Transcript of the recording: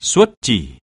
xuất chỉ.